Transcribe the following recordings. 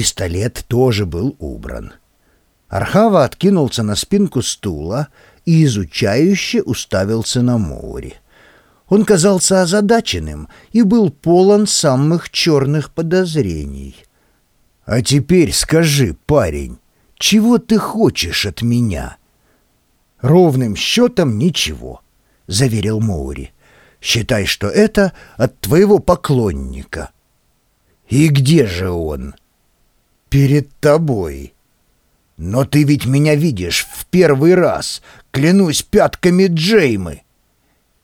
Пистолет тоже был убран. Архава откинулся на спинку стула и изучающе уставился на море. Он казался озадаченным и был полон самых черных подозрений. «А теперь скажи, парень, чего ты хочешь от меня?» «Ровным счетом ничего», — заверил Моури. «Считай, что это от твоего поклонника». «И где же он?» «Перед тобой». «Но ты ведь меня видишь в первый раз, клянусь пятками Джеймы!»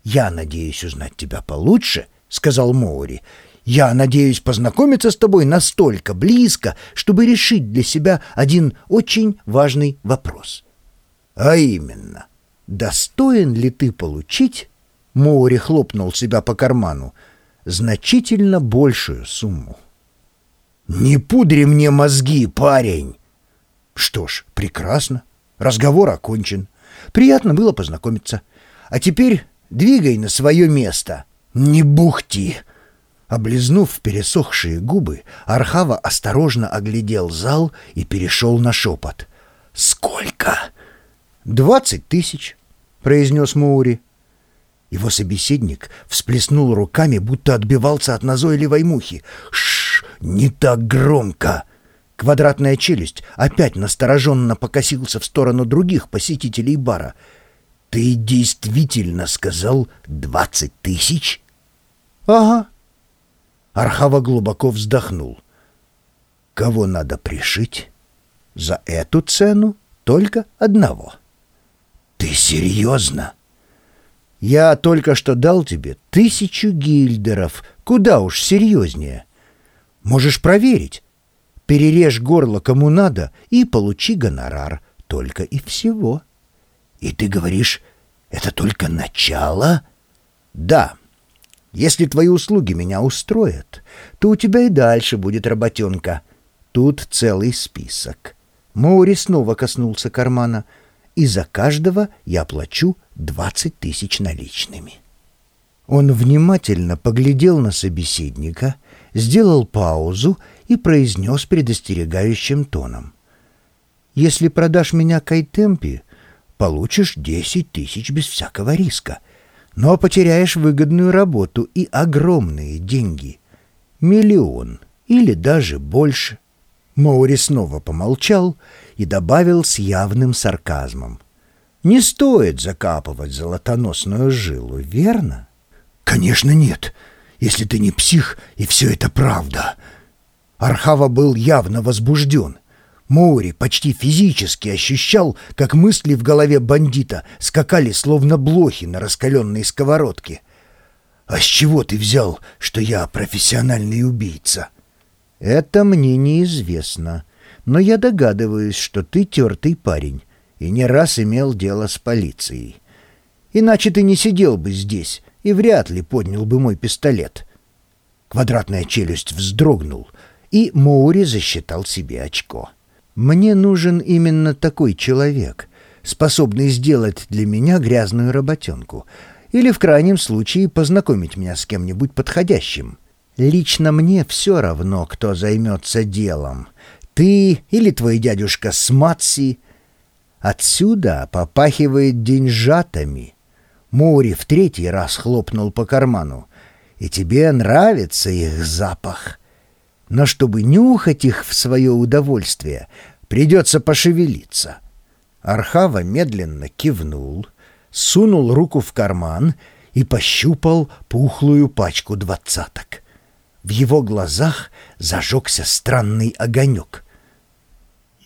«Я надеюсь узнать тебя получше», — сказал Моури. «Я надеюсь познакомиться с тобой настолько близко, чтобы решить для себя один очень важный вопрос. А именно, достоин ли ты получить, — Моури хлопнул себя по карману, — значительно большую сумму?» «Не пудри мне мозги, парень!» Что ж, прекрасно. Разговор окончен. Приятно было познакомиться. А теперь двигай на свое место. Не бухти. Облизнув пересохшие губы, Архава осторожно оглядел зал и перешел на шепот. «Сколько?» «Двадцать тысяч», — произнес Маури. Его собеседник всплеснул руками, будто отбивался от назойливой мухи. «Шш! Не так громко!» Квадратная челюсть опять настороженно покосился в сторону других посетителей бара. «Ты действительно сказал двадцать тысяч?» «Ага». Архава глубоко вздохнул. «Кого надо пришить?» «За эту цену только одного». «Ты серьезно?» «Я только что дал тебе тысячу гильдеров. Куда уж серьезнее. Можешь проверить». Перережь горло кому надо и получи гонорар. Только и всего. И ты говоришь, это только начало? Да. Если твои услуги меня устроят, то у тебя и дальше будет работенка. Тут целый список. Моури снова коснулся кармана. И за каждого я плачу двадцать тысяч наличными. Он внимательно поглядел на собеседника, сделал паузу и произнес предостерегающим тоном. «Если продашь меня Кайтемпи, получишь десять тысяч без всякого риска, но потеряешь выгодную работу и огромные деньги. Миллион или даже больше». Моури снова помолчал и добавил с явным сарказмом. «Не стоит закапывать золотоносную жилу, верно?» «Конечно нет, если ты не псих, и все это правда», Архава был явно возбужден. Моури почти физически ощущал, как мысли в голове бандита скакали, словно блохи на раскаленной сковородке. «А с чего ты взял, что я профессиональный убийца?» «Это мне неизвестно, но я догадываюсь, что ты тертый парень и не раз имел дело с полицией. Иначе ты не сидел бы здесь и вряд ли поднял бы мой пистолет». Квадратная челюсть вздрогнул — и Моури засчитал себе очко. «Мне нужен именно такой человек, способный сделать для меня грязную работенку, или, в крайнем случае, познакомить меня с кем-нибудь подходящим. Лично мне все равно, кто займется делом. Ты или твой дядюшка Сматси. Отсюда попахивает деньжатами». Моури в третий раз хлопнул по карману. «И тебе нравится их запах?» но чтобы нюхать их в свое удовольствие, придется пошевелиться. Архава медленно кивнул, сунул руку в карман и пощупал пухлую пачку двадцаток. В его глазах зажегся странный огонек.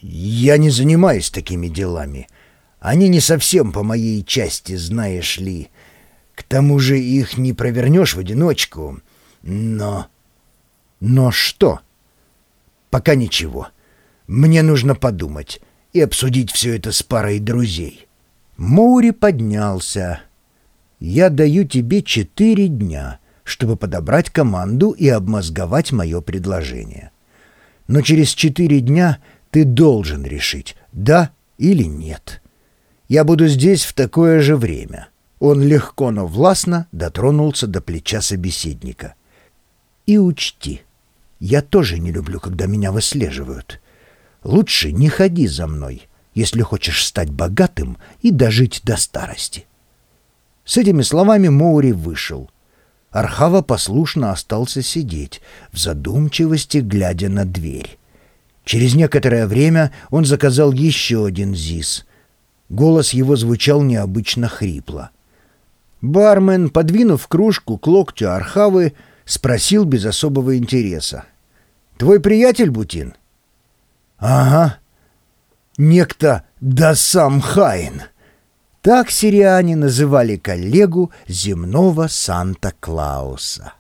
«Я не занимаюсь такими делами. Они не совсем по моей части, знаешь ли. К тому же их не провернешь в одиночку. Но но что? Пока ничего. Мне нужно подумать и обсудить все это с парой друзей. Моури поднялся. Я даю тебе четыре дня, чтобы подобрать команду и обмозговать мое предложение. Но через четыре дня ты должен решить, да или нет. Я буду здесь в такое же время. Он легко, но властно дотронулся до плеча собеседника. И учти — Я тоже не люблю, когда меня выслеживают. Лучше не ходи за мной, если хочешь стать богатым и дожить до старости». С этими словами Моури вышел. Архава послушно остался сидеть, в задумчивости глядя на дверь. Через некоторое время он заказал еще один ЗИС. Голос его звучал необычно хрипло. Бармен, подвинув кружку к локтю Архавы, спросил без особого интереса. «Твой приятель, Бутин?» «Ага. Некто Дасам Хаин». Так сириане называли коллегу земного Санта-Клауса.